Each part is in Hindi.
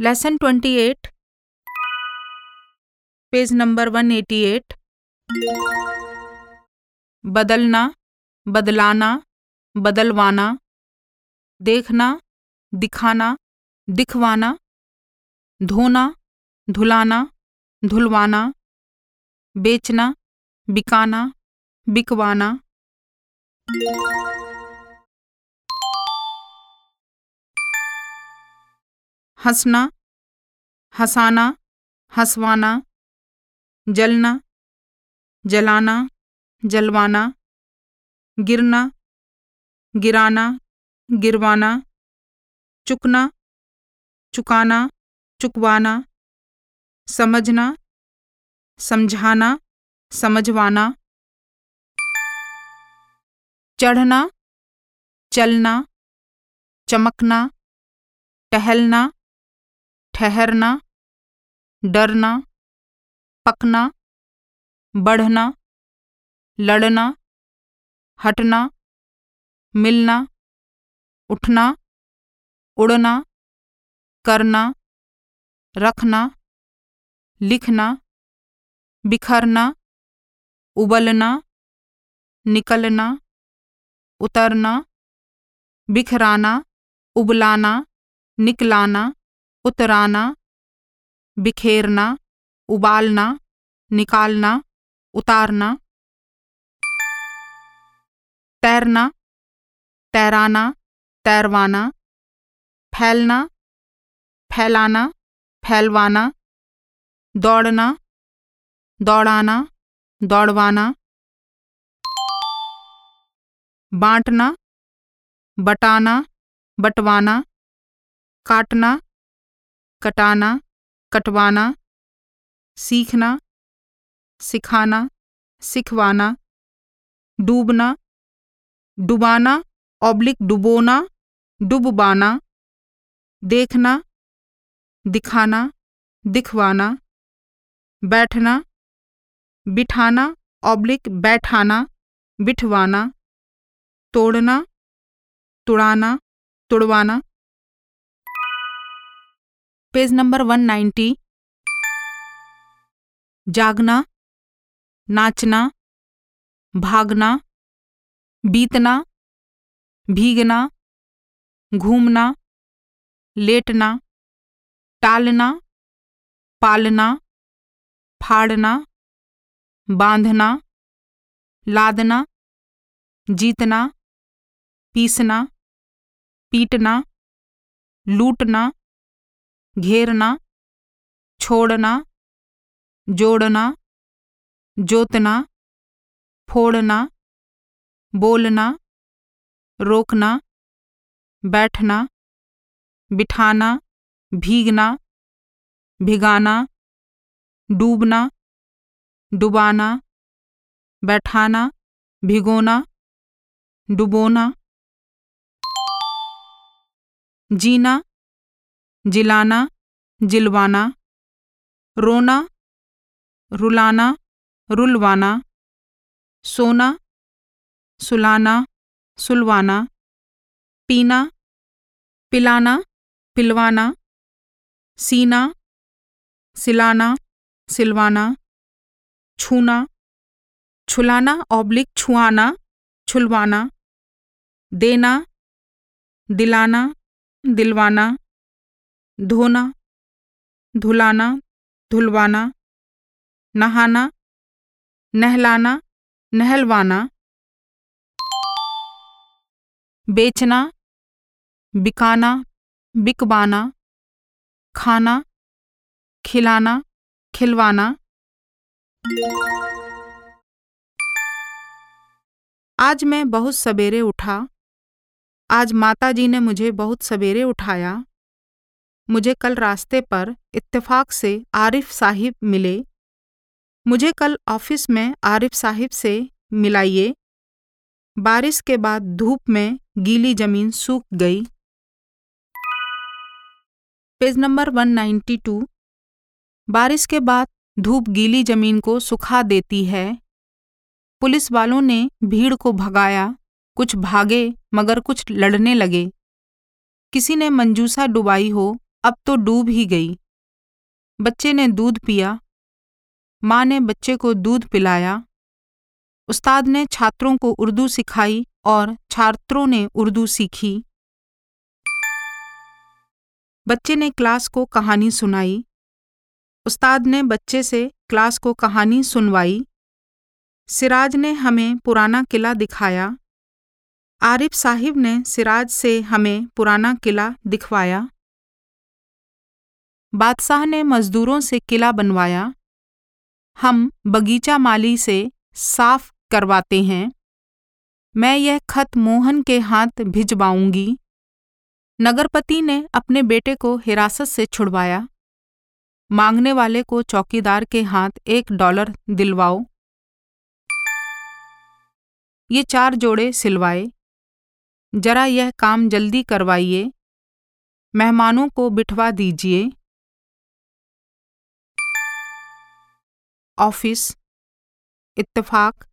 Lesson twenty eight page number one eighty eight बदलना, बदलाना, बदलवाना, देखना, दिखाना, दिखवाना, धोना, धुलाना, धुलवाना, बेचना, बिकाना, बिकवाना। हंसना, हंसाना, हंसवाना, जलना, जलाना, जलवाना, गिरना, गिराना, गिरवाना, चुकना, चुकाना, चुकवाना, समझना, समझाना, समझवाना चढ़ना, चलना, चमकना, टहलना, ठहरना, डरना, पकना, बढ़ना, लड़ना, हटना, मिलना, उठना, उड़ना, करना, रखना, लिखना, बिखरना, उबलना, निकलना उतरना, बिखराना, उबलाना, निकलाना, उतराना, बिखेरना, उबालना, निकालना, उतारना, तैरना, तैराना, तैरवाना, फैलना, फैलाना, फैलवाना, दौड़ना, दौड़ाना, दौड़वाना बांटना, बटाना, बटवाना, काटना, कटाना, कटवाना, सीखना, सिखाना, सिखवाना, डूबना, डुबाना, ऑब्लिक डुबोना, डुबबाना, देखना, दिखाना, दिखवाना, बैठना, बिठाना, ऑब्लिक बैठाना, बिठवाना। तोड़ना, तुड़ाना, तुड़वाना। पेज नंबर वन नाइन्टी जागना, नाचना, भागना, बीतना, भीगना, घूमना, लेटना, टालना, पालना, फाड़ना, बांधना, लादना, जीतना। पीसना, पीटना, लूटना, घेरना, छोड़ना, जोड़ना, जोतना, फोड़ना, बोलना, रोकना, बैठना, बिठाना, भीगना, भिगाना, डूबना, डुबाना, बैठाना, भिगोना, डुबोना जीना, जिलाना, जिलवाना, रोना, रुलाना, रुलवाना, सोना, सुलाना, सुलवाना, पीना, पिलाना, पिलवाना, सीना, सिलाना, सिलवाना, छूना, छुलाना, ऑब्लिक छुआना, छुलवाना, देना, दिलाना दिलवाना, धोना, धुलाना, धुलवाना, नहाना, नहलाना, नहलवाना, बेचना, बिकाना, बिकवाना, खाना, खिलाना, खिलवाना। आज मैं बहुत सवेरे उठा आज माता जी ने मुझे बहुत सवेरे उठाया। मुझे कल रास्ते पर इत्तेफाक से आरिफ साहिब मिले। मुझे कल ऑफ़िस में आरिफ साहिब से मिलाइए। बारिश के बाद धूप में गीली ज़मीन सूख गई। पेज नंबर 192 बारिश के बाद धूप गीली ज़मीन को सुखा देती है। पुलिस वालों ने भीड़ को भगाया। कुछ भागे। मगर कुछ लड़ने लगे। किसी ने मंजूसा डुबाई हो, अब तो डूब ही गई। बच्चे ने दूध पिया। माँ ने बच्चे को दूध पिलाया। उस्ताद ने छात्रों को उर्दू सिखाई और छात्रों ने उर्दू सीखी। बच्चे ने क्लास को कहानी सुनाई। उस्ताद ने बच्चे से क्लास को कहानी सुनवाई। सिराज ने हमें पुराना किला दिखाया। आरिफ साहिब ने सिराज से हमें पुराना किला दिखवाया। बादशाह ने मजदूरों से किला बनवाया। हम बगीचा माली से साफ़ करवाते हैं। मैं यह खत मोहन के हाथ भिजवाऊँगी। नगरपति ने अपने बेटे को हिरासत से छुड़वाया। मांगने वाले को चौकीदार के हाथ एक डॉलर दिलवाओ। ये चार जोड़े सिलवाए। जरा यह काम जल्दी करवाइए। मेहमानों को बिठवा दीजिए। ऑफ़िस, इत्तेफाक,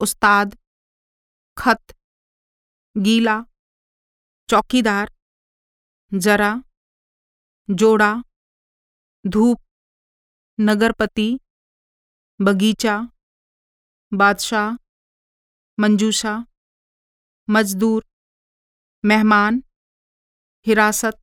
उस्ताद, खत, गीला, चौकीदार, जरा, जोड़ा, धूप, नगरपति, बगीचा, बादशाह मंजूशा मजदूर मेहमान हिरासत